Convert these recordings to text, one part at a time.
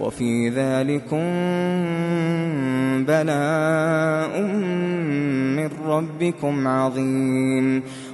وفي ذلكم بلاء من ربكم عظيم.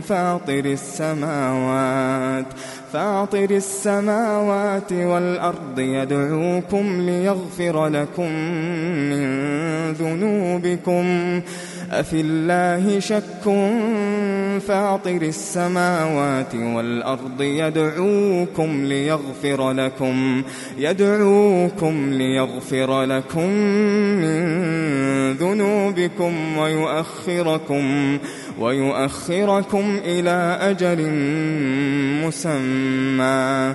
فاطر السماوات فاطر السماوات والأرض يدعوكم ليغفر لكم من ذنوبكم. أفي الله شك فاطر السماوات والأرض يدعوكم ليغفر لكم يدعوكم ليغفر لكم من ذنوبكم ويؤخركم. ويؤخركم إلى أجل مسمى.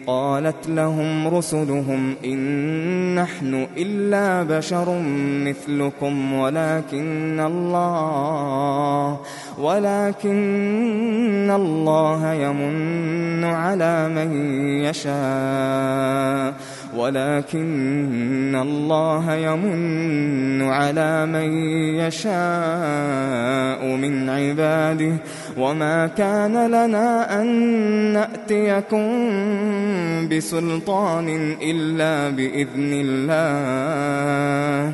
قالت لهم رسلهم إن نحن إلا بشر مثلكم ولكن الله ولكن الله يمن على من يشاء. ولكن الله يمن على من يشاء من عباده وما كان لنا أن نأتيكم بسلطان إلا بإذن الله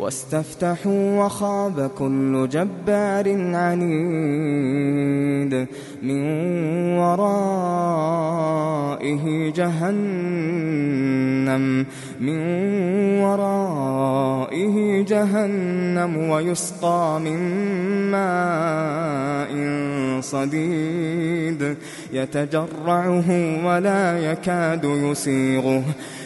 واستفتحوا وخاب كل جبار عنيد من ورائه جهنم من ورائه جهنم ويسقى من ماء صديد يتجرعه ولا يكاد يسيغه.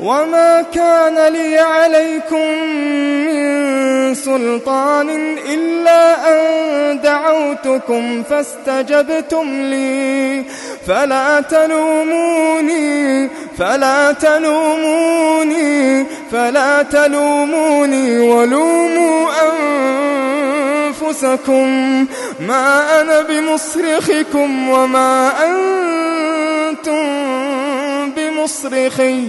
وما كان لي عليكم من سلطان إلا أن دعوتكم فاستجبتم لي فلا تلوموني فلا تلوموني فلا تلوموني ولوموا أنفسكم ما أنا بمصرخكم وما أنتم بمصرخي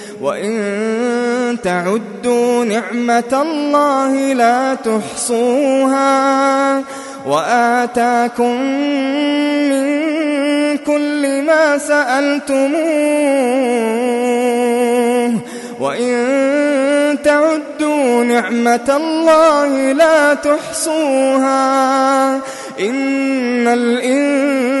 وإن تعدوا نعمة الله لا تحصوها وآتاكم من كل ما سألتموه وإن تعدوا نعمة الله لا تحصوها إن الإنسان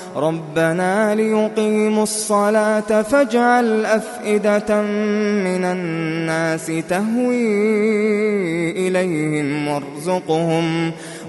ربنا ليقيموا الصلاة فاجعل أفئدة من الناس تهوي إليهم وارزقهم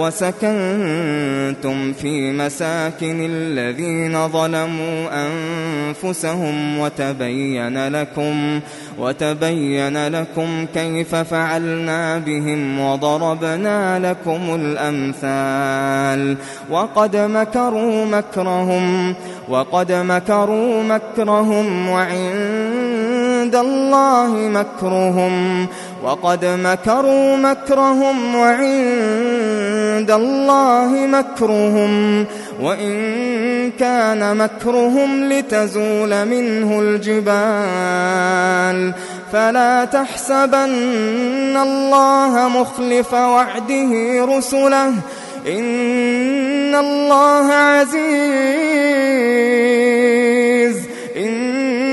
وسكنتم في مساكن الذين ظلموا أنفسهم وتبين لكم وتبين لكم كيف فعلنا بهم وضربنا لكم الأمثال. وقد مكروا مكرهم وقد مكروا مكرهم وعند الله مكرهم وقد مكروا مكرهم وعند الله مكرهم وإن كان مكرهم لتزول منه الجبال فلا تحسبن الله مخلف وعده رسله إن الله عزيز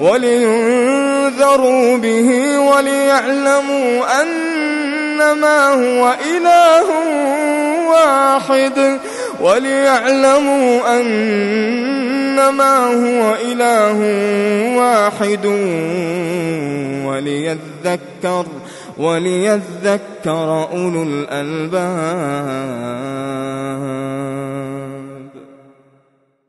ولينذروا به وليعلموا أنما هو إله واحد. وليعلموا أنما هو إله واحد. وليذكر وليذكر أولو الألباب.